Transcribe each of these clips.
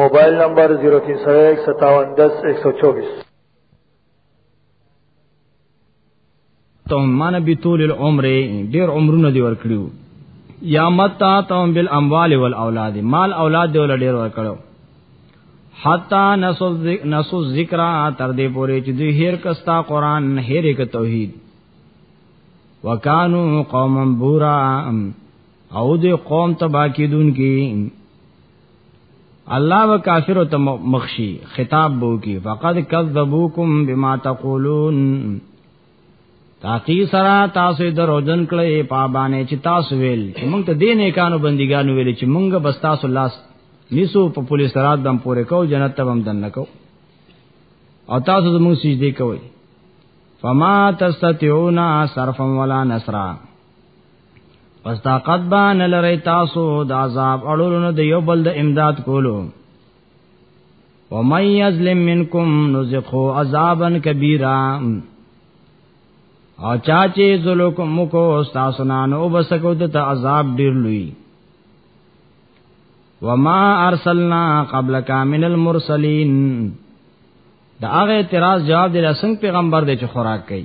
موبایل نمبر 03015710124 تم من بتول العمر ډیر عمرونه دی ورکړو یا متا تم بالاموال والاولاد مال اولاد دی ول ډیر ورکړو حتا نسو نسو ذکر تر دې پورې چې دوی هیر کستا قران هیر ک توحید وکانو قوم بورا او دې قوم تبا کیدون کی الله وکافر ته مخشي خطاب بو کی فقد کذبوکم بما تقولون تاقی سرا تاسو دروجن کړي پابانه چې تاسو ویل چې موږ ته دینې کانو بندګانو ویل چې موږ بس تاسو لاس نیسو په پولیس رات دم پورې کو جنت ته هم دن نکو او تاسو زموږ سجدي کوي فما تستطيعون صرفا ولا نصرا پس طاقت با نه لري تاسو د عذاب اړولو د یو بل د امداد کولو و من یظلم منکم نذقو عذابا کبیرا او چا چې ظلم کو تاسو نه نو بسکو د عذاب ډیر لوی وما ارسلنا قبلک من المرسلین دا هغه اعتراض جواب دی لسنګ پیغمبر دی چې خوراک کوي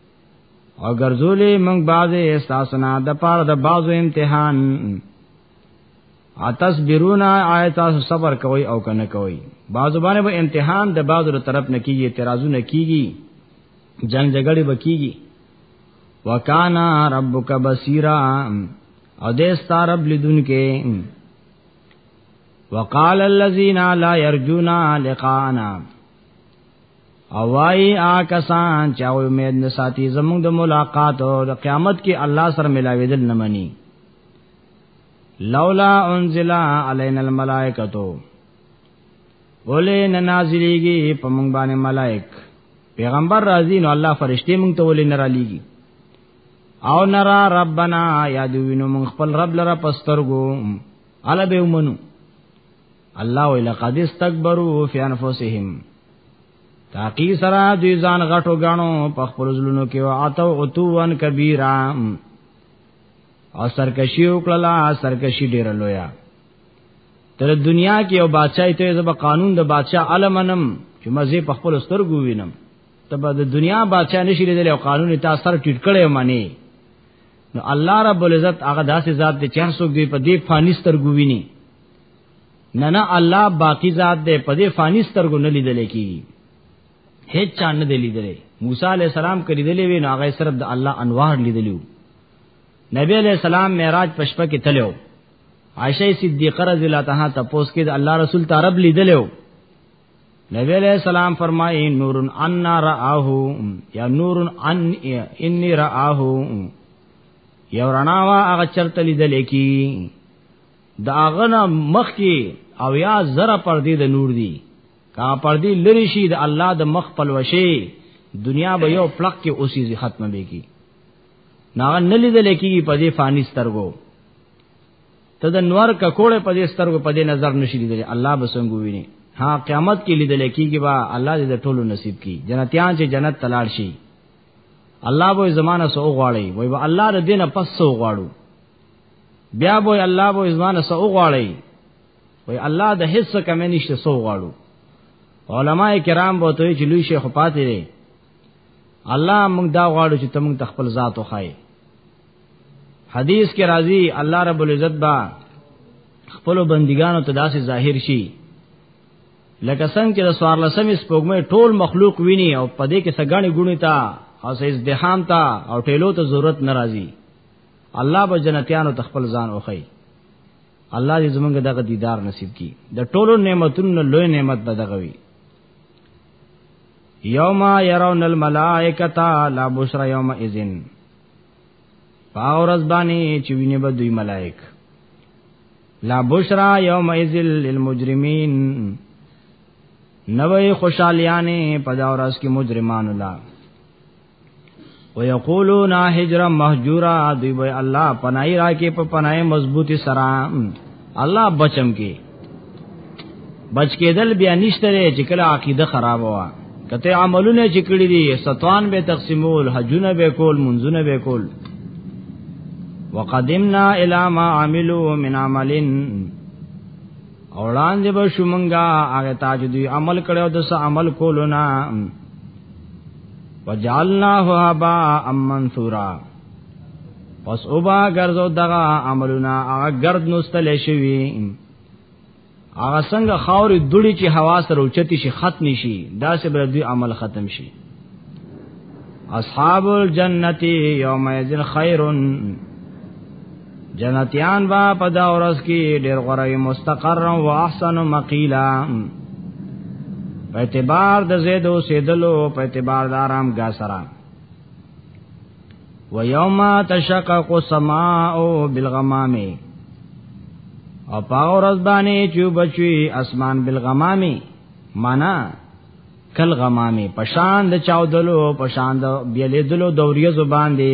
او ګرځولې موږ بعضې استاسنا د پاره د بعضو امتحان اتس بیرونه آیت تاسو صبر کوي او کنه کوي بعضو باندې به امتحان د بعضو تر طرف نه کیږي اعتراضونه کیږي جنگ جګړې بکیږي وکانا ربک بصیرا او دې ستاره بلیدون کې وقال الذين لا يرجون لقاءنا او وای آ کسان چې امید نه ساتي زموږ د ملاقات او د قیامت کې الله سره ملاوېدل نه مني لولا انزل علينا الملائکه ولې نه نازلېږي په موږ باندې ملائک پیغمبر راځي نو الله فرشتي موږ ته ولې نه را لېږي او نرا ربنا یادوینو موږ خپل رب لره پسترګو الا به ومنو الله ولقد استكبروا في انفسهم تاقی سرا دوی ځان غټو غاڼو په خپل زلونو کې واتو اتوان کبیرا او سرکشی وکړه سرکشی ډیر لویا تر دنیا کې او بادشاہ ته زب قانون د بادشاہ علمنم چې مزه په خپل سترګو وینم تبه د دنیا بادشاہ نشي لیدل او قانون ته سر ټیټ کړي معنی نو الله رب العزت هغه داسې ذات ته چهر سو دی په دې فانیستر ګوویني نه نه الله باقی ذات دی په دې فانی سترګو نه لیدل کی هیڅ چا نه دی لیدل موسی علی السلام کړي دی وی نو هغه صرف د الله انوار لیدلو نبی علی السلام معراج پشپه کې تلو عائشه صدیقه رضی الله تعالی ته پوس کې د الله رسول تعرب لیدلو نبی علیہ السلام فرمائے نور ان رآه یا نور ان انی رآه یو رڼا وا هغه چرته لیدل کی داغنا مخ کې او یا زره پردې د نور دی کا پردې لری شي د الله د مخ پلوشي دنیا به یو پلک کې اوسې زی ختمه به کی ناغه نلی د لکی په دې فانی سترګو ته د نور ککوړې په دې سترګو په دې نظر نشي لیدل الله به څنګه ویني ها قیامت کې لیدل کیږي با الله دې د ټولو نصیب کی جنتیان چې جنت تلاړ شي الله به زمانہ سو غواړي وای به الله د دینه پس سو غواړو بیا به الله به ځوان سو غواړي وای الله د هیڅ کم نشته سو غواړو علما کرام به ته چې لوی شیخ پاتې دي الله موږ دا غواړو چې تمنګ تخپل ذات وخای حدیث کې راځي الله رب العزت با خپل بندگانو ته داسې ظاهر شي لکه څنګه چې د سوار لسمې سپوږمۍ ټول مخلوق ویني او پدې کې سګانی ګونی تا او سې ازدحام تا او ټیلو ته ضرورت ناراضي الله به جنتیانو تخپل ځان اوخی الله دې زمونږ دغه دیدار نصیب کړي د ټولو نعمتونو لوی نعمت به دغه وي یوم یرون الملائکتا لا بشرا یوم اذن پاورز باندې چې ویني به دوی ملائک لا بشرا یوم اذل للمجرمین نوې خوشالیانه پداورس کې مجرمانو لا ويقولون هجرا مهجورا دی وی الله پنای را کې په پنای مضبوطی سره الله بچم کې بچ کېدل بیا نشته چې کله عقیده خراب وا کته عملونه چې کړی دي ستوان به تقسیمول حجونه به کول منځونه به کول وقدمنا الى ما عملوا من عمل اوړان دې به شومنګا هغه تاج دوی عمل کړو د څه عمل کولو نه وجعلناه هبا امن ثورا پس او با ګرځو دغه عملونه هغه ګرد نوستل شوی هغه څنګه خاورې دوړي چې هوا سره اوچتی شي ختم شي دا سه بر دوی عمل ختم شي اصحاب الجنتی یوم یذل خیرن جنتیان با په دا ورځ کې ډېر غوړی مستقر او احسن مقیلا په اعتبار د زیدو سیدلو په اعتبار د آرام غا سره و یوم تشقق السماء بالغمام او پاور از باندې چې بچي اسمان بالغمام معنا کل غمامه پشان د چاودلو پشان د بیلې دلو دوریه زبان دی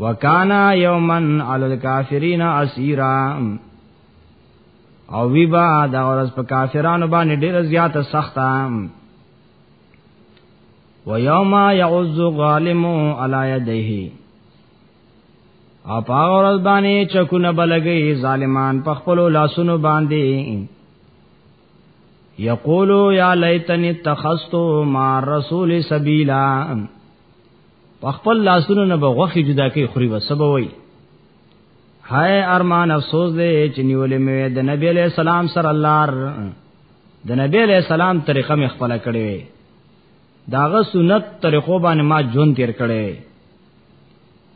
وکانا یومن علی الکافرین اسیرا او وی با دا ورځ په کافرانو باندې ډیره زیاته سخته و یوم یعز ظالم علی یده او په ورځ باندې چکونه بلګي ظالمان په خپل لاسونو باندې یقولو یا لیتنی اتخذتو ما رسول سبیلا په خپل لاسونو نه به غوخي جدا کوي خوري وسبوي هاي ارمان افسوس دی چې نیولې مې د نبی له سلام سره لار د نبی له سلام طریقه مې خپل کړې وي داغه سنت طریقو باندې ما جون تیر کړې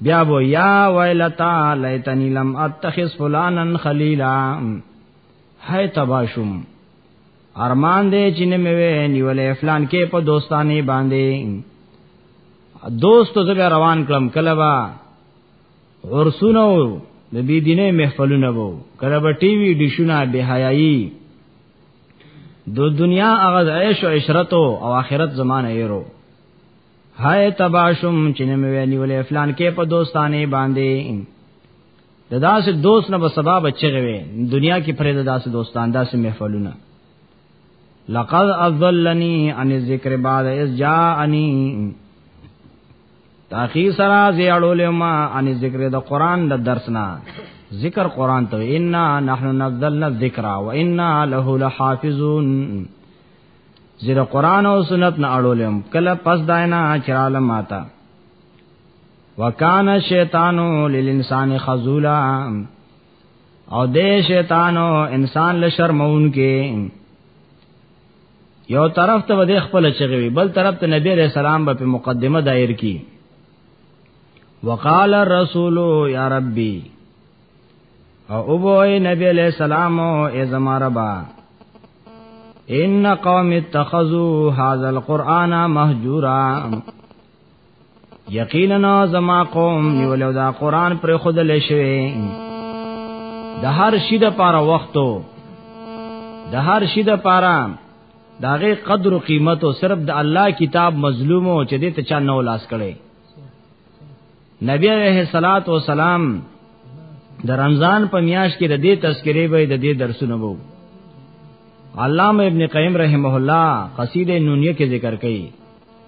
بیا وو یا ویلتا لیتنی لم اتخذ فلانن خلیلا هاي تباشم ارمان دې چې نه مې وې نیولې فلان کې په دوستانه باندې دوستو زبې روان کړم کله با ورسونو د بی دینه محفلونه وو کله به ټي وي ډیشونه به حیايي د دنیا هغه عیش او عشرت او آخرت زمانه یې ورو هاي تباشم چې نه مې وې نیولې فلان کې په دوستانه باندې د داسې دوست نه به سبب چغوي دنیا کې پرې د داسې دوستان داسې محفلونه لقد اضلني عن الذکر بعد اذ جاءني تاخی سرا زیړول ما ان ذکر د قران د درس نه ذکر قران ته ان نحن نزلنا الذکر و انا له لحافظون زیر قران او سنت نه اړولم کله پس داینا چرالم ماتا وکانا شیطانو للانسان خذولا او دې شیطانو انسان له شرمون کې یو طرف ته ودې خپل چغوي بل طرف ته نبی عليه السلام په مقدمه دایر کی وقال الرسول یا ربي او وې نبی عليه السلام او ای زما ربا ان قوم اتخذوا هذا القران مهجورا یقینا زما قوم نیولو دا قران پر خود لشوي د هر شي د پاره وختو د هر شي د پاره داغه قدر او قیمت او صرف د الله کتاب مظلومو چې دې ته چا نو لاس کړي نبی عليه صلوات و سلام د رمضان په میاش کې د دې تذکرې به د دې درسونه وو علامه ابن قیم رحمه الله قصیده نونیه کې ذکر کړي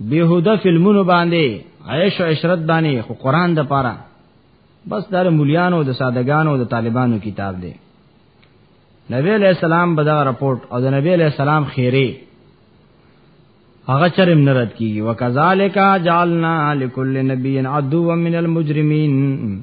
بیهوده فلمونو باندې عیش او عشرت باندې خو قران د پاره بس در مليانو د سادهګانو د طالبانو کتاب دی نبی علیہ السلام بدا رپورت او د نبی علیہ السلام خیره هغه چرم نرد کیږي وکذالک جعلنا لكل نبي عدوا من المجرمين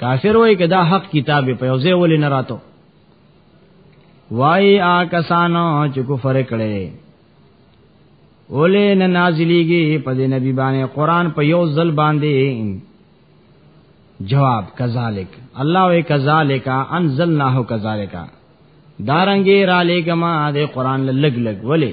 کافر وای کدا حق کتاب په یو ځای ولې نه راتو وای آ کسانو چې کفر کړي ولې نه نازلېږي په دې نبی باندې قران په یو ځل باندې جواب کذالک الله وی کذالک انزلناه کذالک دارنګي را لېګما د قران لګ لګ ولې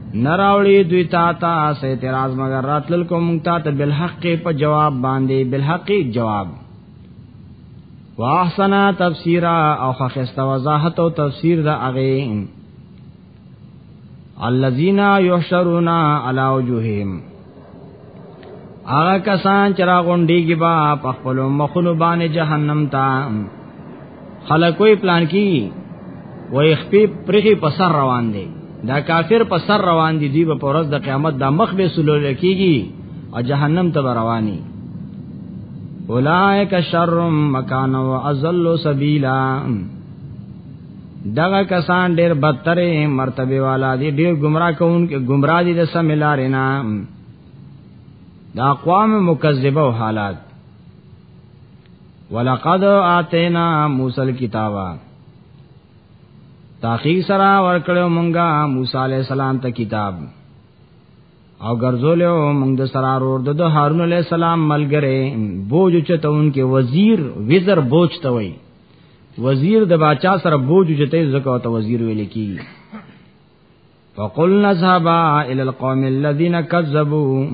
نراولی دوی تا تا سه اعتراض مگر راتل کو مونږ تا ته بالحق په جواب باندې بالحق جواب واحسنا تفسیرا او خسته وضاحت او تفسیر دا اغه الذين يحشرون على وجوههم هغه کسان چې را غونډيږي با په خپل مخونو باندې جهنم ته خلکوې پلان کی وای خپې پرخي په سر روان دي دا کافر په سر روان دي دی په ورځ د قیامت د مخ به سلول کیږي او جهنم ته رواني اولائک شر مکان و ازل سبیلا دغه کسان ډیر بدترې مرتبه والا دي ډیر گمراه کون کې گمراه دي د سملار نه دا اقوام مکذبه او حالات ولقد اتینا موسی الكتاب تحقیق سره ورکړو مونږه موسی علی السلام ته کتاب او ګرځولیو موږ د سرار اور د هارون علی السلام ملګری بوج چتون کې وزیر وزر بوج توي وزیر د باچا سره بوج جته زکه او ته وزیر ویل کی فقلنا ذهبا الى القوم الذين كذبوا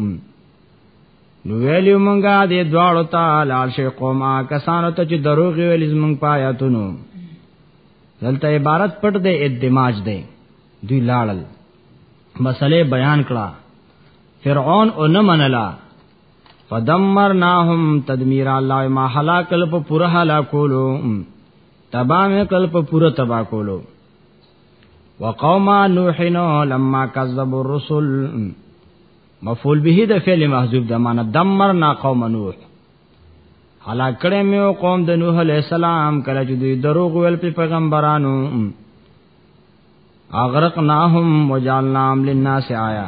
نو ویلو مونږه د دواړو ته لال شي قومه کسانو ته چې دروغ ویل زمونږ پایاتونو دلته عبارت پټ دی ادماج دی دوی لاړل مسئله بیان کړه فرعون او نه منلا فدمرناهم تدمیر الله ما هلاکل په پوره هلاکولو تبا مې کل په پوره تبا کولو وقوم نوح لما كذبوا الرسل مفعول به د فعل محذوف د معنی دمرنا قوم نوح هلاک کړه مې قوم د نوح عليه السلام کله چې دوی دروغ ویل په پیغمبرانو اغرقناهم وجعلناهم للناس آیا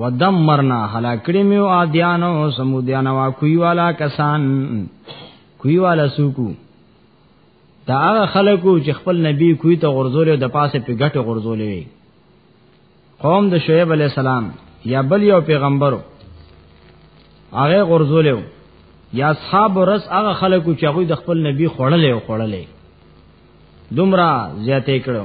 ودمرنا هلاکړې مې او عادیانو سمودیانو وا کوي والا کسان کوي والا سوکو دا هغه خلکو چې خپل نبی کوي ته غرزول او د پاسه په ګټه غرزول وي قوم د شعیب علی السلام یا بل یو پیغمبرو هغه غرزول یا اصحاب رس هغه خلکو چې هغه د خپل نبی خړلې او خړلې دومره زیاتې کړو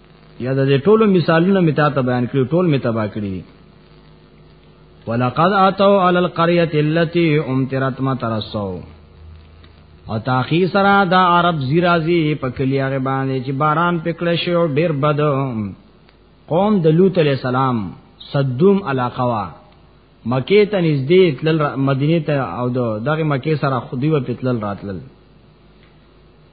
یا د ټولو مثالونه می تا ته بیان کړو ټول می تبا کړی ولقد اتوا على القريه التي امطرت مطر السوء او تاخی سرا دا عرب زیرازی په کلیاغه باندې چې باران پکړه شو ډیر بد قوم د لوط علی السلام صدوم علاقه وا مکه ته نږدې تل مدینه ته او دغه مکه سره خودی و پتل راتلل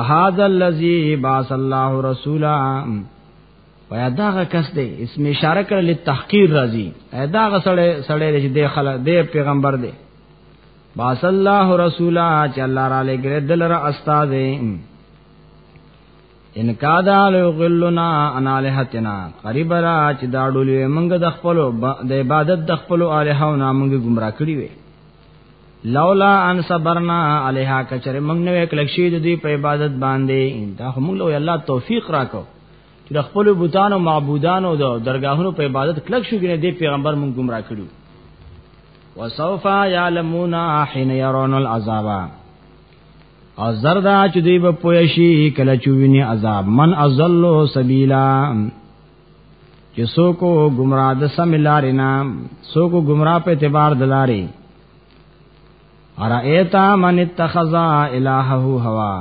احاذ الذی باس الله رسولا ویا داغه کس دی اسم اشاره کړل لتحقیر راضی داغه سړی سړی دی د خلک د پیغمبر دی باس الله رسولا چې الله را لګره دل را استاد ان کادا لو غلنا انا لهتنا قریب را چې دا ډولې منګه د خپل د عبادت د خپل الہو نامنګه گمراه کړی وي لولا ان صبرنا علیها کچره موږ نو کلک شي د دې په عبادت باندې دا موږ له الله توفیق راکو چې د خپل بوتانو معبودانو د درگاهونو په عبادت کلک شو ګنه دې پیغمبر موږ گمراه کړو وسوف یعلمون حين يرون العذاب او زردا چې دوی په پوه شي کله چې ویني عذاب من ازلو سبیلا چې څوک گمراه د سم لارې نه څوک گمراه په اعتبار د لارې ارایتا من اتخذ الہه هوا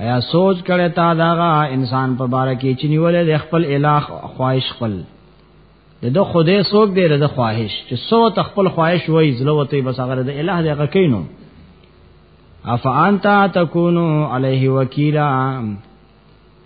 ایا سوچ کړه تا داغه انسان په باره کې چې نیولې د خپل الہ خواهش خپل د د خدای سوک دی د خواهش چې سو ته خپل خواهش وای زلوته بس هغه د الہ دغه کینو افانتا تکونو علیه وکیلا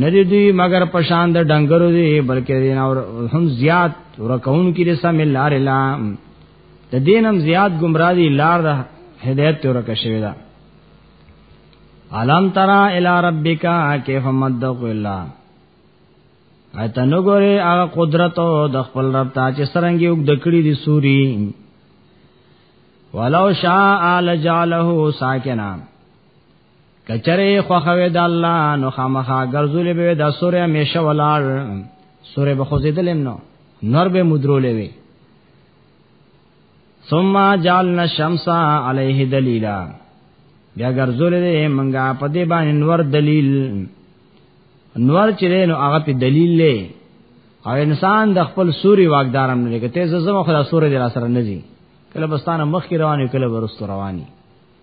ندی دوی مگر پشان د ډنګرو دی بلکې دین اور هم زیات ورکون کې رسا مل لار الا د دینم زیات گمراه دی لار د هدایت تور کا شوی دا علم ترا الی ربک کیف مدق الا ایته نو ګوره هغه قدرت او د خپل رب ته چې سرنګ یو د کړي دی سوري ولو شاء لجعله ساکنا کچره خوخوي د الله نو خامخا ګرځولې به د سورې همیشه ولاړ سورې به خوځیدلم نو نور به مدرولې وي ثم جعلنا الشمس عليه دليلا بیا ګرځولې دې منګه په دې باندې نور دلیل نور چې نو هغه په دلیل لې او انسان د خپل سوري واګدارم نه لګته زما خدا سورې د سره نه زی کله بستانه مخ رواني کله ورستو رواني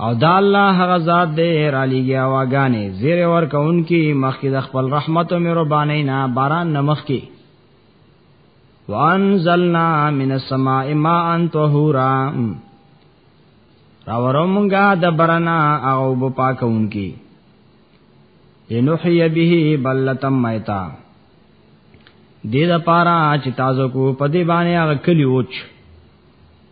او دا الله هغه ذات دی را لګیا واغانې زیر ور کون کی مخکې د خپل رحمت او مهرباني نه باران نمخ کی وانزلنا من السماء ماء طهورا را ورمږه د برنا او په پاکون کی لنحی به بلتم میتا دې د پارا چې تاسو کو په دې باندې هغه کلی وچ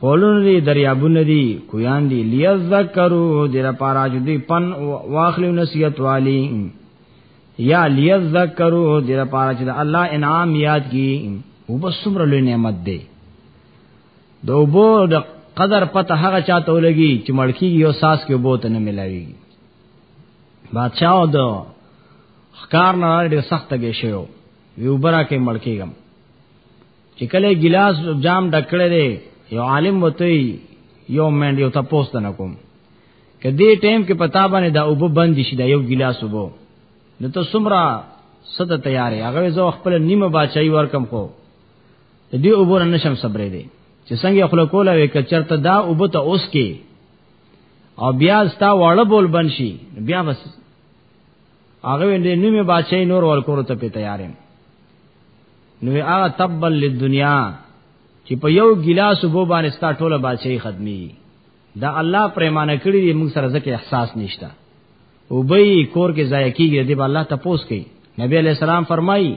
خولونه دي دریابونه دي کویان دي لیذکرو د لپاره چې دوی پن واخلو نصیحت والی یا لیذکرو د لپاره چې الله انعام یاد کی او بس څومره لوی نعمت دی د وبو د قدر پته هغه چاته ولګي چې مړکی یو ساس کې وبو ته نه ملاوي بادشاہ او د خکار نه ډېر سخت کې شو وی وبره کې مړکیږم چې کله ګلاس جام ډکړې دی یو عالم وته یو منډ یو تاسو نه کوم کدی ټیم کې پتا باندې دا اوبو بند شي دا یو ګلاس وبو نو ته سمرا صد تیارې هغه زو خپل نیمه بچای ورکم کو دې اوبو نه نشم صبرې دی چې څنګه خپل کوله وک چرته دا اوبو ته اوس کې او بیا ستا واړه بول بن شي بیا بس هغه دې نیمه بچای نور ورکور ته په تیارې نو هغه تبل للدنیا چې په یو ګلاس وبو باندې ستا ټوله بادشاہي ختمي دا الله پریمانه کړی دی موږ سره ځکه احساس نشته او به کور کې ضایع کیږي دی الله تپوس کوي نبی علیہ السلام فرمایي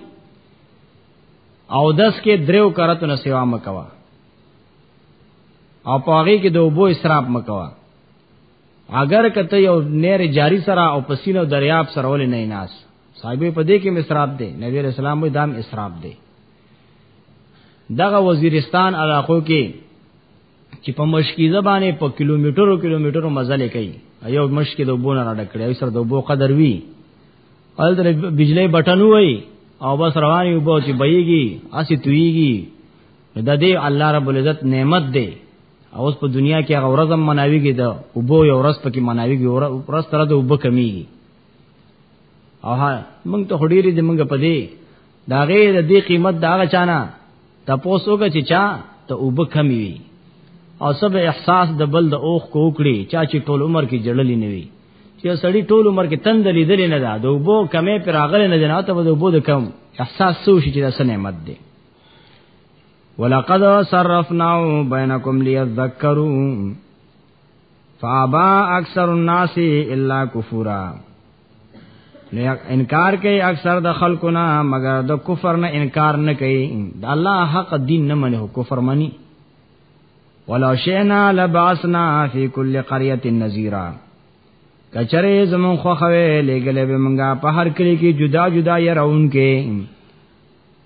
او دس کې دریو کرتو نه سیوا مکوا او پاغي کې د وبو اسراف مکوا اگر کته یو نیر جاری سره او پسینو دریاب سره ولې نه ناس صاحب په دې کې مصراب دی نبی رسول الله دام اسراب دی دغه وزیرستان علاقو کې چې په مشکیزه باندې په کیلومترو کیلومترو مزل کوي ایو مشکې د وبونه را ډکړي او سره د وبو قدر وی اول د بجلی بټن وای او بس رواني وبو چې بېږي اسی تويږي د دې الله رب العزت نعمت دی او اوس په دنیا کې هغه ورځم مناويږي د وبو یو ورځ پکې مناويږي ورځ تر د وبو کمیږي اوه موږ ته هډيري دې موږ په دې دا غي د دې قیمت دا غچانا تاسو وګه چې چا ته وب کمی وي او سب احساس د بل د اوخ کو کړی چا چې ټول عمر کې جړلې نه وي چې سړی ټول عمر کې تند لیدل نه دا د وبو کمې پر اغله نه جناته د وبو د کم احساس سو شي چې دا سنه مت دی ولقد صرفنا بينكم ليذكروا فابا اکثر الناس الا کفورا انکار کوي اکثر د خلکو نه مگر د کفر نه انکار نه کوي د الله حق دین نه منه کفر مني ولو شئنا لبعثنا فی کل قريه نذیرا کچره زمون خو خوي لګلې به مونږه په هر کلی کې جدا جدا يرون کې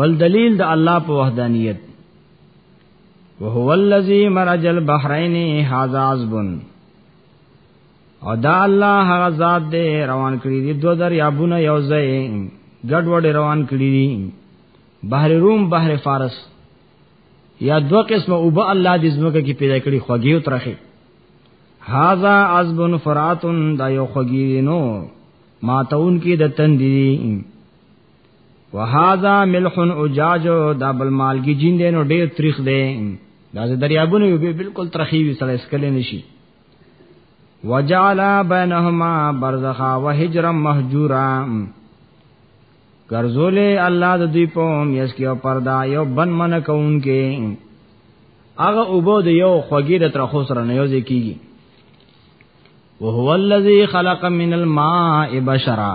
بل دلیل د الله په وحدانیت وهو الذی مرج البحرین هذا عذب او دا الله هغه ذات دی روان کړی دی دو دریابونه یو ځای ګډ وډ روان کړی دی بحر روم بحر فارس یا دو قسمه او به الله دې زمکه کې پیدا کړی خوږی او ترخی هاذا عذب فرات دا یو خوږی نو ماتون کې د تندې وهذا ملح اجاج دا بل مالګي جین دی نو ډیر تریخ دی دا د دریابونو یو بالکل ترخی وی سره اسکل نشي وجعل بينهما برزخا وحجرا مهجورا ګرځولې الله د دوی په میس کې او پردا یو بن من کوونکې هغه اوبو د یو خوګی د ترخو سره نه یو ځکیږي وهو الذی خلق من الماء بشرا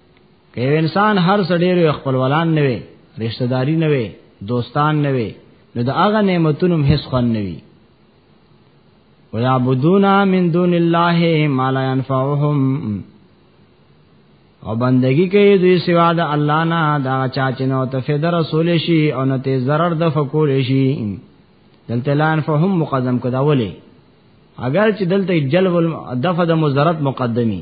که یو انسان هر څه ډیر خپل ولان نه وي رشتہ داری نه وي دوستان نه وي نو د هغه نعمتونو هم هیڅ خوان نه وي ويعبدون من دون الله ما لا ينفعهم او بندگی کوي دوی سوا د الله نه دا چا چې نو ته فد رسول شي او نه ته zarar د فقول شي دلته لان فهم مقدم کدا ولي اگر چې دلته جلب دفع د مزرت مقدمي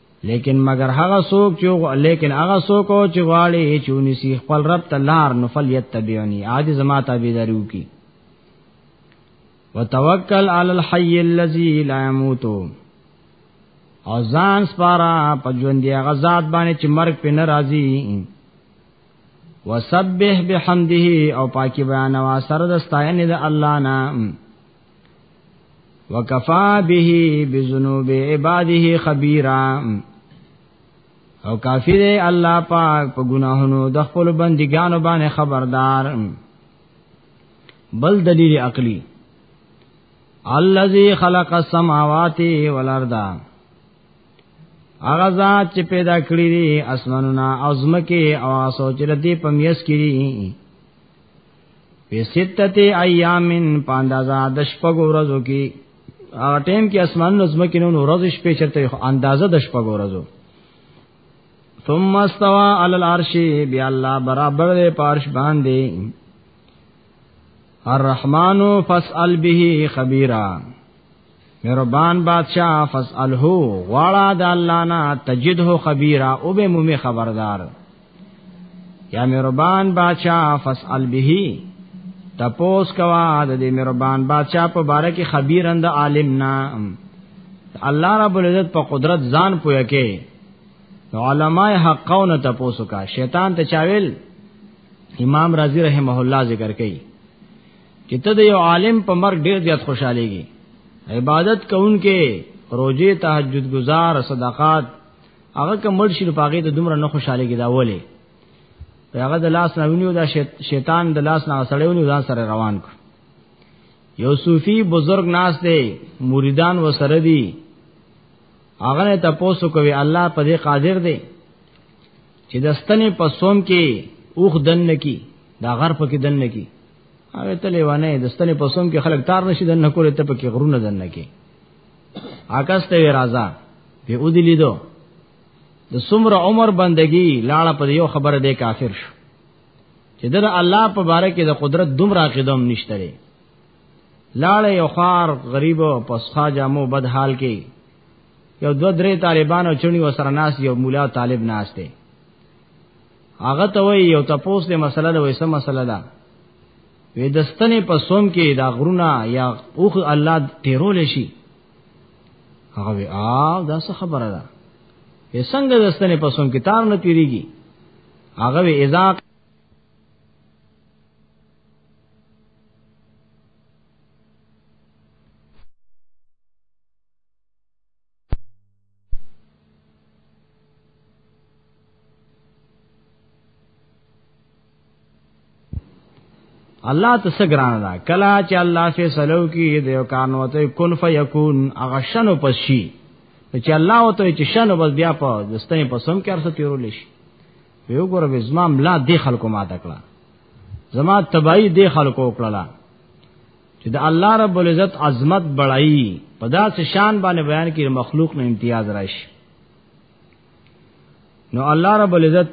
لیکن مگر هغه څوک چې لیکن هغه څوک چې غواړي چې ونسی خپل رب ته لار نو فلیتبعونی عاد زما تابعداریو کی وتوکل علی الحی الذی لا یموت او ځان سپارا په ژوند دی هغه ذات باندې چې مرګ په ناراضی وسبح بحمده او پاکي بیان وا سره د ستاینې د الله نام وکفا به بذنوب عباده خبيرا او کافی دی الله پاک په ګناهونو د خپل بندګانو باندې خبردار بل دلیل عقلی الذي خلق السماوات والارض هغه ذات چې پیدا کړی دی اسمانونه او زمکه او سوچ ردی پمیس کړی په ستته ایامن پاندازا د شپږو ورځو کې هغه ټیم کې اسمان نظم کې نو ورځ شپې چرته اندازه د شپږو ورځو ثم استوى على العرش بیا الله برابر دی پارش باندې الرحمن فاسأل به خبيرا مهربان بادشاہ فسأله غواړه د الله نه تجده خبيرا او به مومي خبردار یا مهربان بادشاہ فسأل به تپوس کوا د دې مهربان بادشاہ په باره کې خبير اند عالم نه الله رب العزت په قدرت ځان پوهه کې علماء حقونه تپوس کا شیطان ته چاویل امام رازی رحمه الله ذکر کوي چې ته د یو عالم په مرګ ډیر زیات خوشالېږي عبادت کوونکې روزه تهجد گزار صدقات هغه کوم مرشد په هغه د دومره نه خوشالېږي دا ولې هغه د لاس نه ونیو دا شیطان د لاس نه سړیونی ځان سره روان کړ یو صوفي بزرگ ناس دی مریدان و سره دی هغه نه تاسو کوي الله په دې قادر دی چې دستنه پسوم کې اوخ دن کی دا غر په کې دن کی هغه ته لیوانه د ستنې په سوم کې خلک تار نشي دنه کولې ته پکې غرونه دنه کې آکاس ته راځه به او دی لیدو د څومره عمر بندگی لاړه په یو خبره دی کافر شو چې د الله په باره کې د قدرت دومره قدم نشته لري لاړه یو خار غریب او پسخا جامو بد حال کې یو دو درې طالبان او چونی وسره ناس یو مولا طالب ناس دی هغه ته وی یو تاسو له مسله د وسه مسله ده وې دستنه په سوم کې دا غرونه یا اوخ الله تیرول شي هغه وی آ دا څه خبره ده یې څنګه دستنه په سوم کې تار نه تیریږي هغه وی اذا الله تاسو ګران ده کلا چې الله فی سلو کې د یو کار نو ته کن فیکون هغه شنو پسی چې الله او ته چې شنو بس بیا په دستې په سم کې ارسه تیرول شي یو ګور به زما ملا دی خلکو ما تکړه زما تبای دی خلکو کړلا چې د الله رب العزت عظمت بړای په داسې شان باندې بیان کې مخلوق نه امتیاز راشي نو الله رب العزت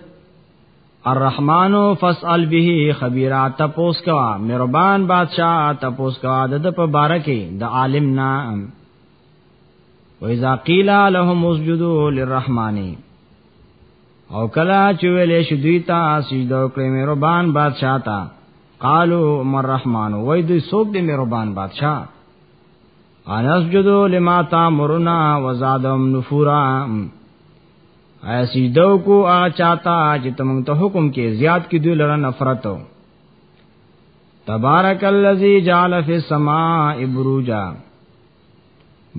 الرحمن فاسال به خبيرا تپوس کوا مهربان بادشاہ تپوس کوا د په بارکه د عالم نا و اذا قيل لهم اسجدوا للرحمن او کلا چویلې شدوی تا سجده کړې مهربان بادشاہ تا قالو مر رحمان وای دوی سوک دی مهربان بادشاہ انسجدو لما تامرنا وزادم نفورا ایا سجدو کو آ چاہتا چې تم ته حکم کې زیات کې دوی لره نفرت ہو تبارک الذی جعل فی السماء بروجا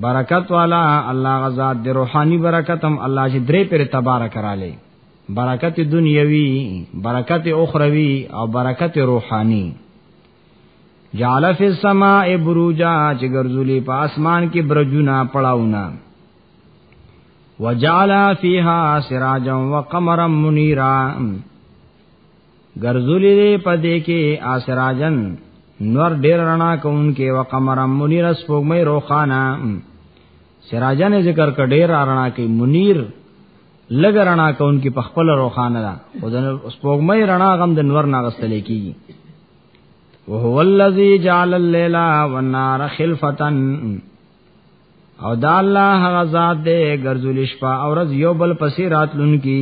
برکت والا الله غزاد د روحاني برکت هم الله چې درې پر تبارک رااله برکت دنیوي برکت اخروی او برکت روحاني جعل فی السماء بروجا چې ګرځولي په اسمان کې برجونه پړاوونه وجعل فیها سراجا وقمرا منیرا ګرځولې دې پدې کې آسراجن نور ډېر رڼا کوونکې او قمر منیر سپوږمۍ روخانه سراجن ذکر کړه ډېر رڼا کوي منیر لګ رڼا کوونکې په خپل روخانه ده او د سپوږمۍ رڼا غم د نور ناغستل کیږي وهو الذی جعل الليل والنهار خلفتا او دا الله هغه ذات دې ګرځولې شپه او ورځ یو بل پسې راتلونکي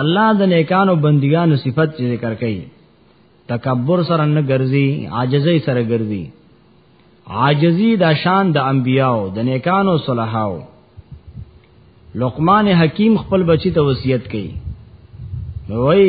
الله د نیکانو بندګانو صفت چې ذکر کړي تکبر سره نه ګرځي عاجزۍ سره ګرځي عاجزی دا شان د انبیاو د نیکانو صلحاو لقمان حکیم خپل بچی ته وصیت کړي نو وای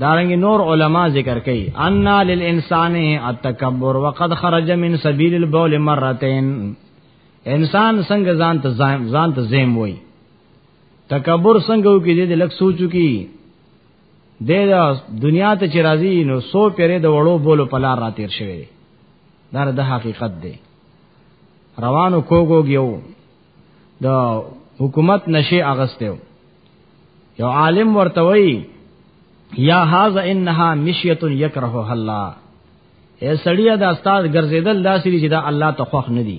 دارنګ نور علما ذکر کوي ان للانسان التکبر وقد خرج من سبيل البول مرتين انسان څنګه ځان ته ځان ته زیم وای تکبر څنګه وکي دې لک سوچو کی دې دنیا ته چې راځي نو سو پیرې د وړو بولو پلار را تیر شوی دا د حقیقت دی روانو کوګو یو د حکومت نشه اغستیو یو عالم ورته وی یا هاذا انها مشیه یکرهها الله اے سړیا دا استاد ګرځیدل داسې چې دا الله ته خوښ نه دی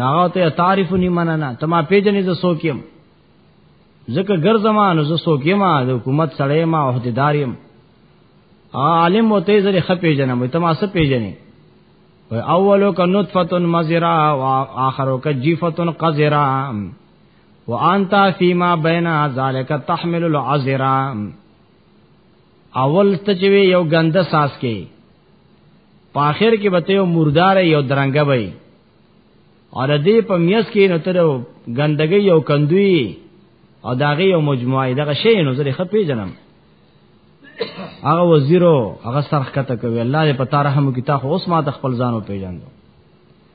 ناغه ته تعریف نی مننه تما پیجنې ز سوکیم ځکه ګر زمانو ز سوکیم د حکومت سړی ما عہدیداریم عالم او ته زری خپې جنم ته ما سپې جنې اولو ک نطفه مزرا واخرو ک جیفه قذرا وانت فيما بين ذلك تحمل العذر اول تچوي یو غنده ساس کې په اخر کې بته یو مردار یو درنګ وي اور دې په میس کې نو تر غندګي یو کندوی او داغه یو مجموعه دغه شی نو زه خپې جنم هغه وزیرو هغه سرخ کته کوي الله دې پتا رحم کی تا خو اوس ما ته خپل ځانو پیژاندو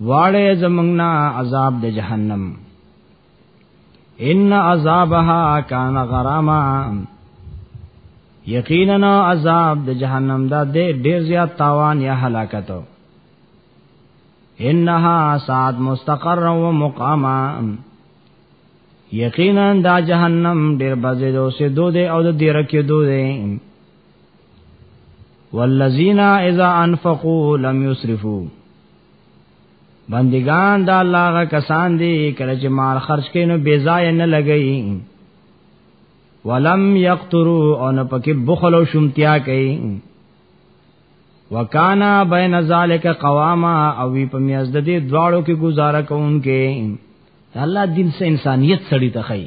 واړې زمنګنا عذاب د جهنم ان عذابها کان غراما یقینا عذاب د جهنم دا ډېر زیات تاوان یا هلاکت انها ساعت مستقر و مقاما یقینا دا جهنم ډېر بځې دوسه دوه او د دې رکه دوه والذین اذا انفقوا لم یسرفوا بندگان دا الله غا کسان دي کله چې مال خرج کین نو بے ضایع نه لګي ولم یقتروا او نه پکې بخل او شمتیا کوي وکانا بین ذالک قواما او وی په میاز د دې دواړو کې گزاره کوونکې الله دین سه انسانیت سړی ته خی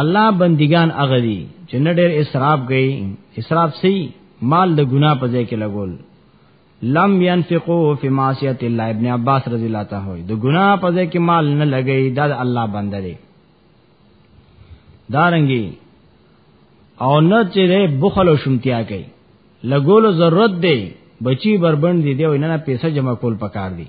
الله بندگان اغدي چې نه ډېر اسراف گئی اسراف سي مال د ګنا په ځای کې لګول لم ينفقوا في معصيه الله ابن عباس رضی الله تعالی عنہ د ګنا په ځای کې مال نه لګي دا د الله بنده دی دارنګي او نه چې بخل او شمتیا کوي لګولو ضرورت دی بچی بربند دی دی او نه پیسې جمع کول پکار دی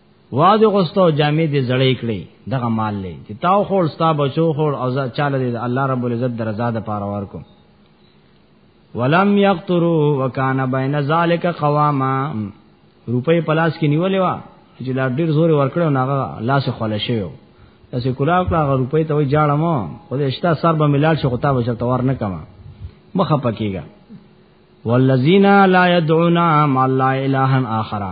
واده غوستو جامع دې زړې کړې دغه مال لې چې تاو خور ستا بچو خور او چاله دې الله رب العزت درزا د پاره ورکو ولم یقتروا وکان بین ذالک قواما روپې پلاس کې نیولې وا چې لا ډیر زور ورکړو ناغه لاس خاله شوی تاسو کلا کلا غ روپې ته وي جاړم خو دې اشتا سر به ملال شو خطا بچو تور نه کما مخه پکېګا والذین لا یدعون مع الله الہا آخرہ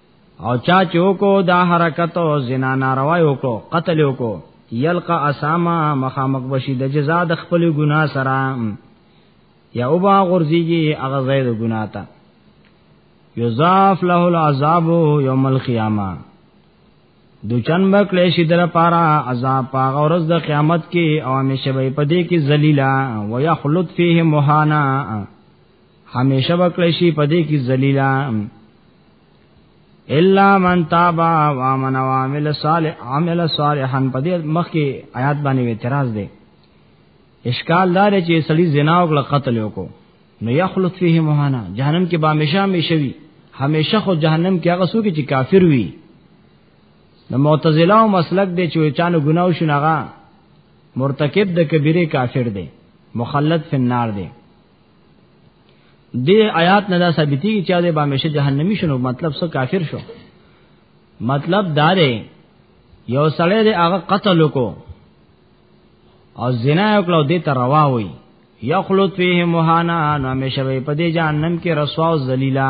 او چا چوکو دا حرکت او زنا ناروا یو کو قتل یو کو یلقا اساما مخامخ بشی د جزا د خپل ګنا سره یا او با غرزیږي هغه زید ګنا تا یضاف له العذاب یوم القیامه دو چن بکلی شي در پارا عذاب پاغ ورځ د قیامت کې او همیشه به پدې کې ذلیلا و یخلد فیه مهانا همیشه وکړی شي په دې کې ذلیلا الا من تاب و امن و عمل صالح عمل صالحا په دې مخ کې آیات باندې اعتراض دی اشکال دار چې سړی زنا او قتل وکړو نو یخلط فيه مهانا جهنم کې به همیشه همیشه وي همیشه خو جهنم کې هغه څوک چې کافر وي د معتزله او مسلک دی چې چانو ګناو شنغه مرتکب د کبیره کافر دی مخلد فی النار دی دې آیات نه دا ثابتي چې دا به همیشه جهنمی شنو مطلب څه کافر شو مطلب دا دی یو سړی دې هغه قتل وکړو او زنا وکړو دې ته روا وي یخلط فیه مهانا نو همیشه به په دې جهنم کې رسوا او ذلیلا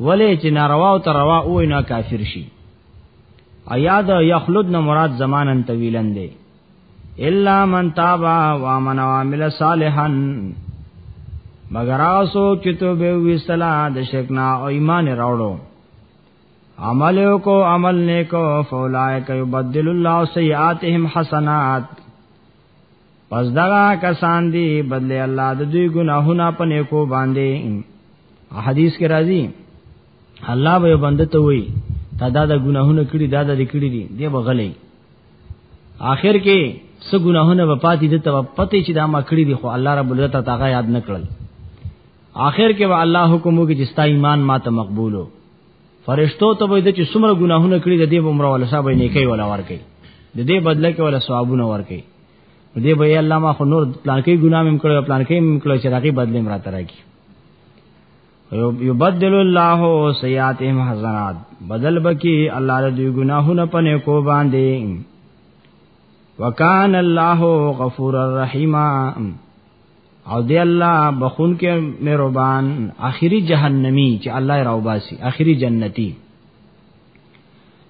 ولې چې ناروا او تروا او نه کافر شي ایا دا یخلد نه مراد زمانن طویلن دی الا من تاب و امن و عمل صالحا مگر اوسو چې تو به وسلا د شرک نه او ایمان راوړو عمل کو عمل نیکو فولائک یبدل الله سیئاتهم حسنات پس دا کسان دی بدلی الله د دوی ګناهونه په نیکو باندې حدیث کې راځي الله به بنده ته وایي تا دا د ګناهونو کړی دا د کړی دی دی بغلې آخر کې څه ګناهونه به پاتې دي ته پته چې دا ما کړی دي خو الله رب العزت تعالی یاد نکړل آخر کې به الله حکم وکړي چې ستا ایمان ما ته مقبولو فرشتو ته به د چې څومره ګناهونه کړی د دې عمر ولا صاحب نه کوي ولا ور کوي د دې بدله کې ولا ثوابونه ور کوي دې به الله ما خو نور پلان کې ګناه مم کړو پلان کې مم کړو چې راکې بدله مرا ترا کی یبدل الله سیئاتهم حسنات بدل بکی الله د دوی ګناهونه پنه کو باندې وکان الله غفور الرحیم او دی الله بخون کې مهربان اخیری جهنمی چې الله راوباسي اخیری جنتی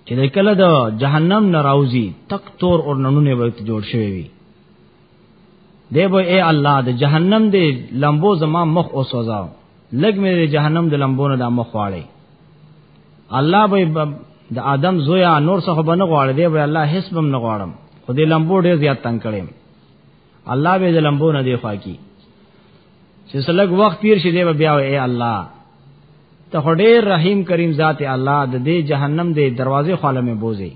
چې د کله د جهنم ناراضي تک تور اور ننونه وخت جوړ شوی وي دی به اے الله د جهنم دی لمبو زما مخ او سوزا لګ مې د جهنم د لمبو نه د مخ واړی الله به د آدم زویا نور څه خو بنه غواړي دی به الله هیڅ بم نه غواړم خو دې لمبو ډیر زیات تنگ کړم الله به د لمبو نه دی خوا کی چې سلګ وخت تیر شي دی به بیا اے الله ته ډیر رحیم کریم ذات الله د دې جهنم دې دروازې خاله مې بوزي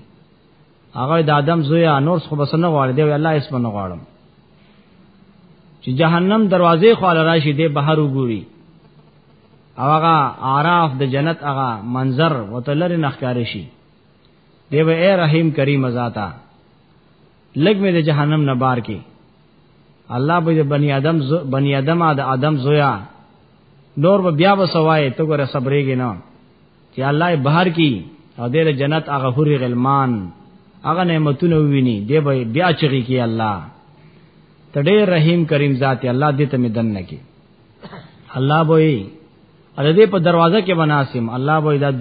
هغه د آدم زویا نور خو بس نه غواړي دی الله اسم نه غواړم چې جهنم دروازې خو راشي دی بهر وګوري او هغه عراف د جنت هغه منظر وتلر نخکاری شي دی به اے رحیم کریم ذاتا لګ مې د جهنم نه بار کې الله به بنی آدم زو بنی آدم د آدم زویا نور به بیا وسوای ته ګره صبرېږي نه چې الله یې بهر کی او دې جنت هغه حوري غلمان هغه نعمتونه ویني دې به بیا چغي کی الله ته ډېر رحیم کریم ذات الله دې ته مدن نه کی الله بوئی اره دې په دروازه کې بناسم الله بوئی دا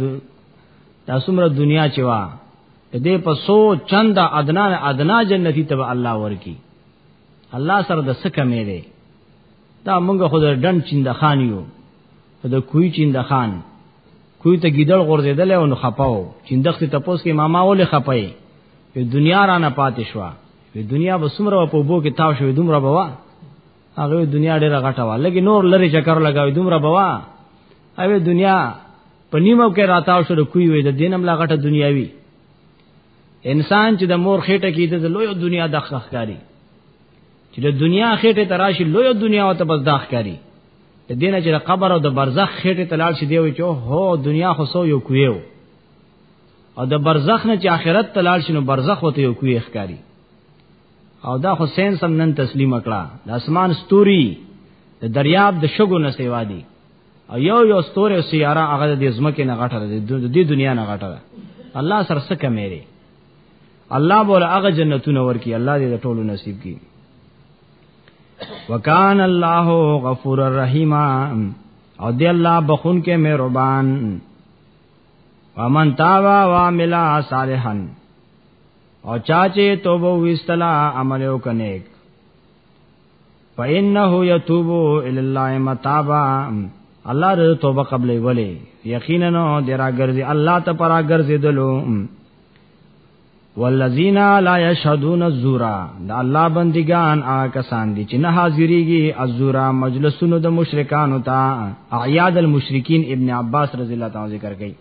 دا څومره دنیا چې وا دې په سو چند ادنا ادنا جنتی تبع الله ورکی الله سره د سکه مې ده دا مونږ خو د ډن چیند خانیو د کوی چیند خان کوی ته ګیدړ غورځیدل او نو خپاو چیندخت ته پوس کې ماما ولې خپای په دنیا را نه پاتې شو په دنیا به سمره په بو کې تاو شو دومره بوا هغه دنیا ډیره غټه وا لګي نور لری چکر لگاوي دومره بوا اوی دنیا په نیمو کې راتاو شو د کوی وې د دینم لا غټه دنیاوی انسان چې د مور خېټه کې د لوی دنیا د ښکاری چې د دنیا خېټه تراشي لوی دنیا او ته بس داخ کاری د دینه چې قبر او د برزخ خېټه تلال شي دی وي چې هو دنیا خو سو یو کویو او د برزخ نه چې آخرت تلال شي نو برزخ وته یو کوی ښکاری او دا خو سین سم نن تسلیم کړه د اسمان ستوري د دریاب د شګو نه سیوا دي او یو یو ستوره او سیاره هغه د زمکه نه غټه ده د دې دنیا نه غټه ده الله سره سکه مېری الله بوله هغه جنتونه ورکی الله دې ټولو نصیب کړي وکان الله غفور الرحیم او دی الله بخون کې مهربان ومن تابا وعمل صالحا او چاچه توبه وستلا عمل وکنیک فإنه يتوب إلى الله متابا الله ر توبه قبل ولی یقینا نو درا ګرځي الله ته پرا ګرځي دلو والذین لا یشهدون الزور دا الله بندگان آ کسان دي چې نه حاضرېږي الزور مجلسونو د مشرکانو ته اعیاد المشرکین ابن عباس رضی الله تعالی ذکر کوي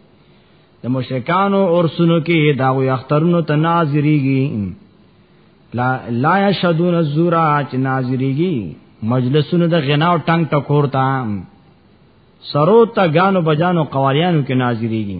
د مشرکانو اور سنو کې دا وي اخترونو ته ناظرېږي لا لا یشهدون الزور چې ناظرېږي مجلسونو د غنا او ټنګ ټکور ته سرو ته غانو بجانو قواریانو کې ناظرېږي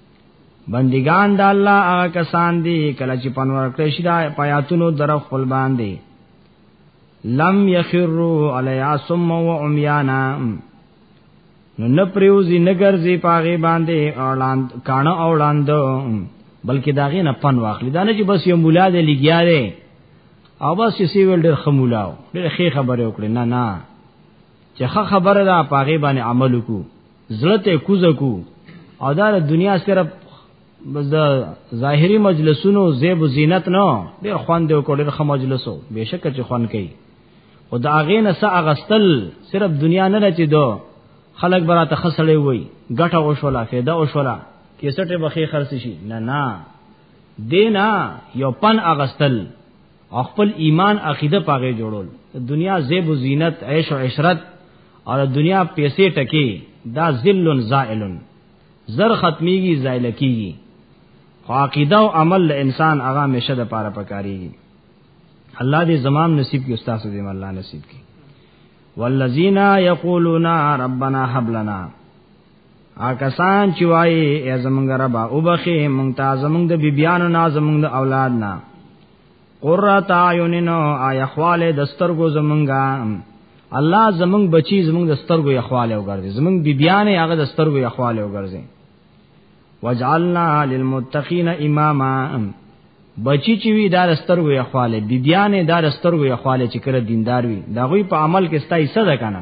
بندگان د الله هغه کسان دي کله چې پنور کړی شي د آیاتونو در خپل باندې لم یخروا علیا ثم وعمیانا نو نه پریوزی نه ګرځي پاغه باندې اولاند کانه اولاند بلکې داغه نه پن واخلي دا نه چې بس یو مولا دې لګیا دی او بس یې سی ول ډېر خمولاو ډېر خې خبره وکړي نه نه چې خبره ده پاغه باندې عمل وکړو زړه ته کوزه کو او دا دنیا صرف بس دا ظاهری مجلسونو زیب و زینت نه ډیر خوان دی کو ډیر خه مجلسو بهشکه چې خوان کوي او دا غې نه سا اغستل صرف دنیا نه رچي دو خلک براته خسړې وای ګټه او شولا فایده او شولا کیسټه بخې خرڅ شي نه نه دینا یو پن اغستل خپل ایمان عقیده پاګه جوړول دنیا زیب و زینت عیش و عشرت او دنیا پیسې ټکی دا ذل زائل زر ختمیږي زائل کیږي خو عقیده او عمل له انسان هغه مشه د پاره پکاريږي الله دې زمام نصیب کې استاد دې الله نصیب کې والذین یقولون ربنا هب لنا آکسان چې وایي ای زمونږ ربا او بخې مونږ ته زمونږ د بیبیانو نه زمونږ د اولاد نه قرۃ عیوننا آیا خواله د سترګو زمونږه الله زمونږ بچی زمونږ د سترګو یې خواله وګرځي زمونږ بیبیانې هغه د سترګو یې خواله وګرځي وجعلنا للمتقین اماما بچی چې وی دار سترګو یې خواله بیبیانې دار سترګو یې خواله چې کړه دیندار وي دا غوي په عمل کې ستای صدقه نه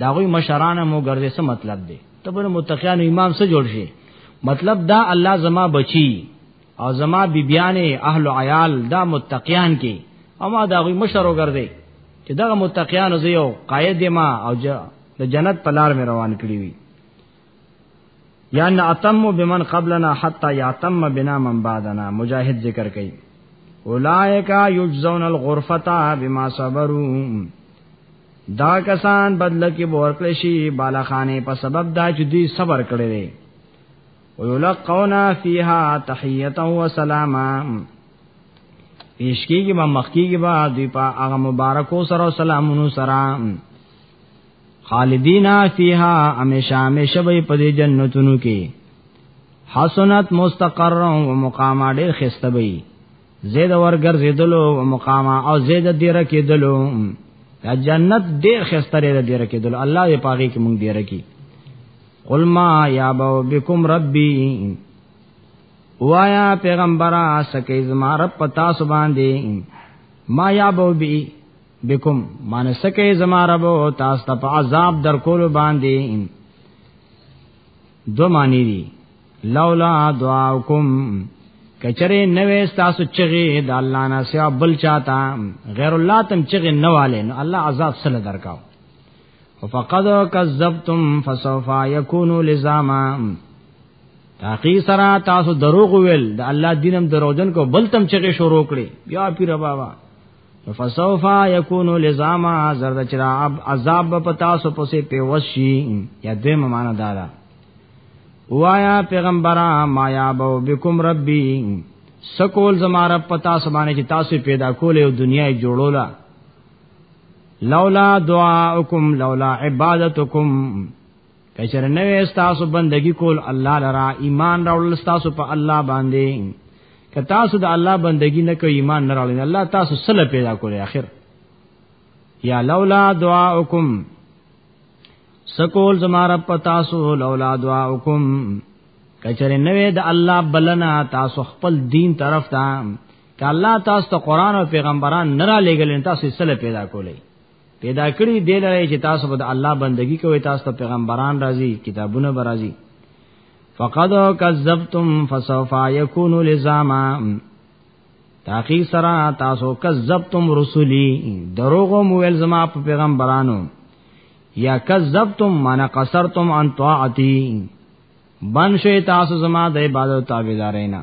دا غوی مشران مو ګرځي څه مطلب دی ته پر متقیان امام سره جوړ شي مطلب دا الله زما بچي او زما بیبیان اهل عیال دا متقیان کې اما دا غوی مشر وګرځي چې دا متقیان زه یو قائد ما او د جنت په لار مې روان کړی وي یا ان اتم بمن قبلنا حتا یاتم بنا من بعدنا مجاهد ذکر کوي اولائک یجزون الغرفتا بما صبروا دا کسان بدل کې ورکړي شي بالاخانه په سبب دا چې دوی صبر کړی دی ويلقونا فيها تحيه وسلاما پیشکیږي ما مخکیږي با دوی په هغه مبارکو سره سلامونو سره خالدینا فیها امیشا امیشا بی پدی جنتونو کی حسنت مستقر و مقام ډیر خسته بی زید ورګر زیدلو مقام او زید دیره کېدلو دا جنت ډیر خستره ده دیره کېدلو الله دې پاګه کې مونږ دیره کې قل ما یا بو بكم ربي وایا پیغمبرا سکه زما رب پتا سبحان دی ما یا بو بی بكم مان سکه زما رب تاسو ته عذاب در کول باندې دو معنی دی لولا دعاکم کچره نوې تاسو چغه د الله نه سیا بل چاته غیر الله تم چغه نه والے نو الله عذاب سره درکاو فقد کذبتم فسوف یکون لزاما تاقی سرا تاسو دروغ ویل د الله دینم دروغجن کو بل تم چغه شروع کړي بیا پیر بابا فسوف یکون لزاما زرد چرا عذاب پتا سو پسې پیوشي یا دې معنا دارا وایا پیغمبرا ما یا بو بكم ربي سکول زما رب پتا سبانه چې تاسو پیدا کولې او دنیا یې جوړولا لولا دعاءکم لولا عبادتکم کچر نه وې تاسو بندگی کول الله لرا ایمان راول تاسو په الله باندې که تاسو د الله بندگی نه کوي ایمان نه راول الله تاسو سره پیدا کولې اخر یا لولا دعاءکم سکول زما رب پتا سو لولا دعاکم کچره نوې د الله بلنا تاسو خپل دین طرف ته ک الله تاسو ته قران او پیغمبران نه را لېګل تاسو سره پیدا کولې پیدا کړی دی لري چې تاسو به د الله بندگی کوئ تاسو ته پیغمبران راځي کتابونه به راځي فقد کذبتم فسوف یکون لزاما تاخیر سره تاسو کذبتم رسولی دروغ مو ول زما په پیغمبرانو یا کذبتم من قصرتم عن طاعتی بن شئ تاسو زما د عبادت تابعدارینا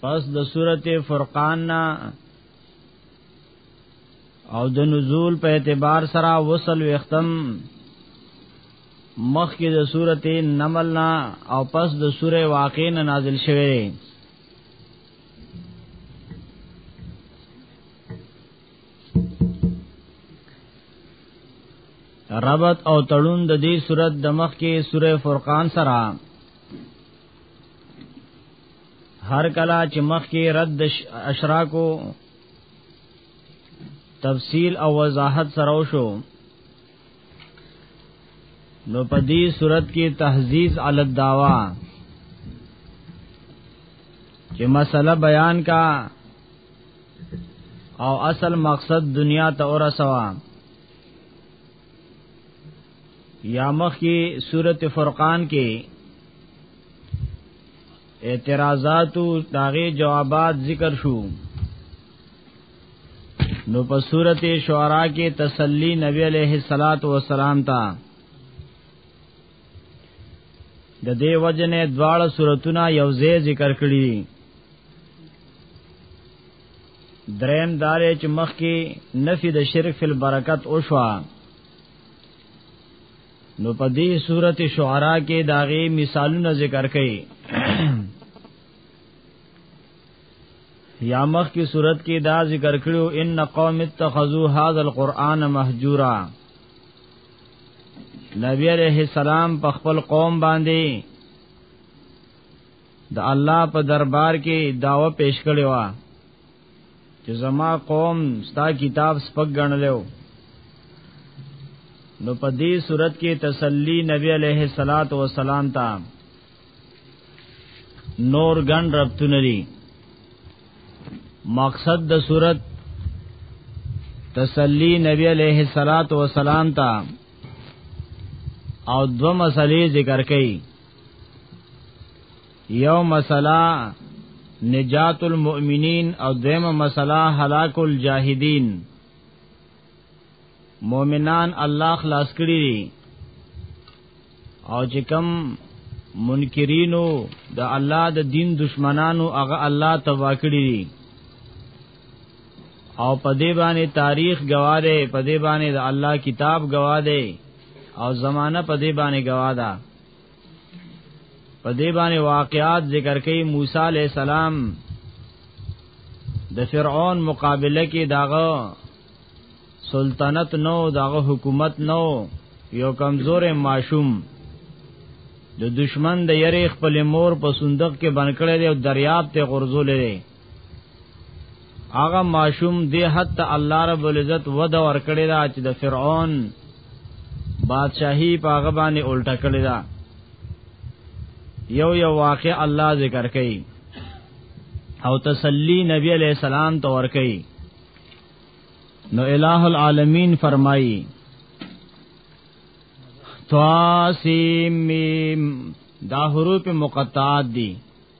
پس د سورته فرقان نا او د نزول په اعتبار سره وصل وختم مخ کې د سورته نمل نا او پس د سوره واقع نه نازل شوه ربط او تړون د دې صورت د مخ کې سوره فرقان سره هر کلا چې مخ کې رد اشراکو تفصیل او وضاحت سره وشو نو په دې صورت کې تهذیز علی الدعوا چې مسله بیان کا او اصل مقصد دنیا ته اور سوا یا مخ کی سورت فرقان کې اعتراضات او داغه جوابات ذکر شو نو په صورت شعرا کې تسلی نبی علیہ الصلات والسلام ته د دې وجنه دواړه صورتونه یو ځای ذکر کړی دي دریم دارې چې مخ کې نفي د شرک فل برکت او شوا نو په دې صورت شعرا کې داغه مثالونه ذکر کړي یا مخ کی صورت کې دا ذکر کړو ان قوم اتخذوا هذا القرآن مهجورا نبی علیہ السلام په خپل قوم باندې د الله په دربار کې داوا پیش کړی و چې زما قوم ستا کتاب سپک غنلو نو په دې صورت کې تسلی نبی علیه الصلاۃ والسلام ته نور غن ربطونه دي مقصد د صورت تسلی نبی علیہ الصلات والسلام ته او دو مسلې ذکر کړي یو مسله نجات المؤمنین او دیمه مسله هلاک الجاهدین مؤمنان الله خلاص کړی دي او چې کم منکرینو د الله د دین دشمنانو هغه الله تبا کړی دي او په دې باندې تاریخ گواهه په دې باندې د الله کتاب گواهه او زمانہ په دې باندې گواهه په دې باندې واقعات ذکر کوي موسی علی السلام د فرعون مقابله کې داغه سلطنت نو داغه حکومت نو یو کمزور ماشوم د دشمن د یری خپل مور په صندوق کې بنکړې دی او دریاب ته غرزولې هغه ماشوم دی حتی الله رب العزت ود ور کړی دا چې د فرعون بادشاہي په هغه باندې الټه کړی دا یو یو واقع الله ذکر کړي او تسلی نبی علیہ السلام ته ور کړي نو الہ العالمین فرمایي تواسیم دا حروف مقطعات دي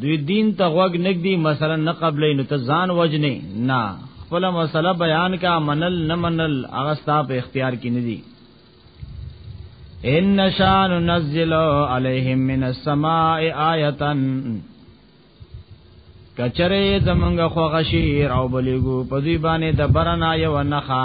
دوی دین ته غوږ نګدي مثلا نه قبلې نو ته ځان وجنې نه خپل مسله بیان کا منل نه منل هغه ستا په اختیار کې نه دي ان نشان ننزل علیہم من السماء آیتا کچره زمنګ خو غشیر او بلیګو په دې باندې د برنا یو نخا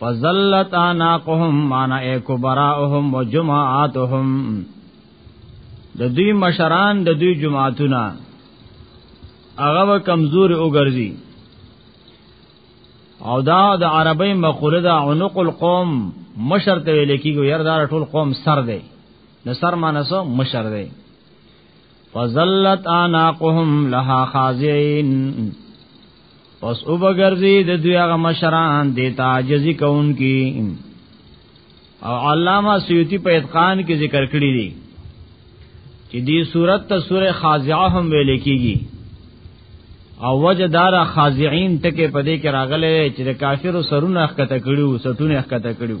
فزلت اناقهم معنا اے کبراهم وجماعاتهم د دوی مشران د دوی جماعتونه هغه کمزور وګرځي او دا د عربی مقوله ده عنق القوم مشر ته ویل کیږي یردار ټول قوم سر دی نو سر مانسو مشر دی فزلت اناقهم لها خاضعين پس او بغرزی د دوی هغه مشران د تعجزی کوونکی او علامہ سیوطی په اتقان کې ذکر کړی دی چې دې صورت ته سوره خاضعه هم ویل کیږي او وجه دارا خاضعين ټکه پدې کې راغله چې د کافرو سرونه اخته کړیو سټونه اخته کړیو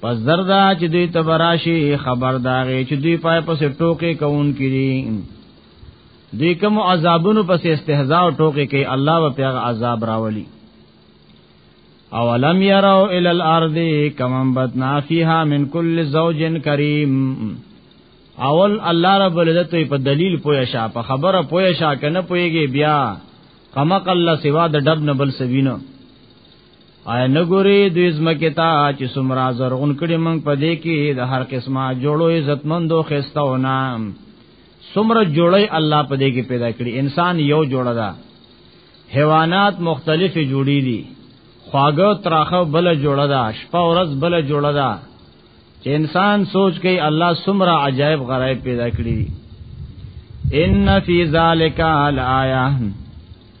پس دردا چې دوی تبراشي خبردارې چې دوی پای پس ټوکې کوون کړي دوی کوم عذابونو پس استهزاء او ټوکې کوي الله و پیغه عذاب راولي اولم يروا الى الارض كما بتنا فيها من كل زوج كريم اول الله رب العزت په دلیل پویا شا په خبره پویا شا کنه پویږي بیا قمق الله سوا د ډب نه بل سوینه آیا نګوري دوی زمکه تا چې سمرا زرغون کړي موږ په دې کې د هر قسمه جوړو عزتمندو خستونه سمره جوړي الله په دې کې پیدا کړي انسان یو جوړه ده حیوانات مختلفه جوړي دي خواګه تراخه بل جوړه ده شپه ورځ بل جوړه ده چې انسان سوچ کوي الله سمره عجایب غرایب پیدا کړی ان فی ذالک الایه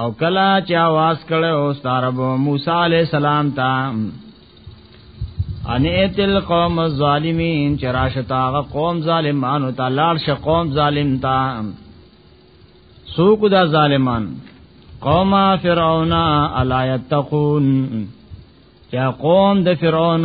او کلا چې आवाज کړو ستارب موسی عليه السلام ته ان اتل قوم الظالمین چراشتا غ قوم ظالمانو ته لاړ ش قوم ظالم تا سوق دا ظالمان قوم فرعون الا یتقون یا قوم د فرعون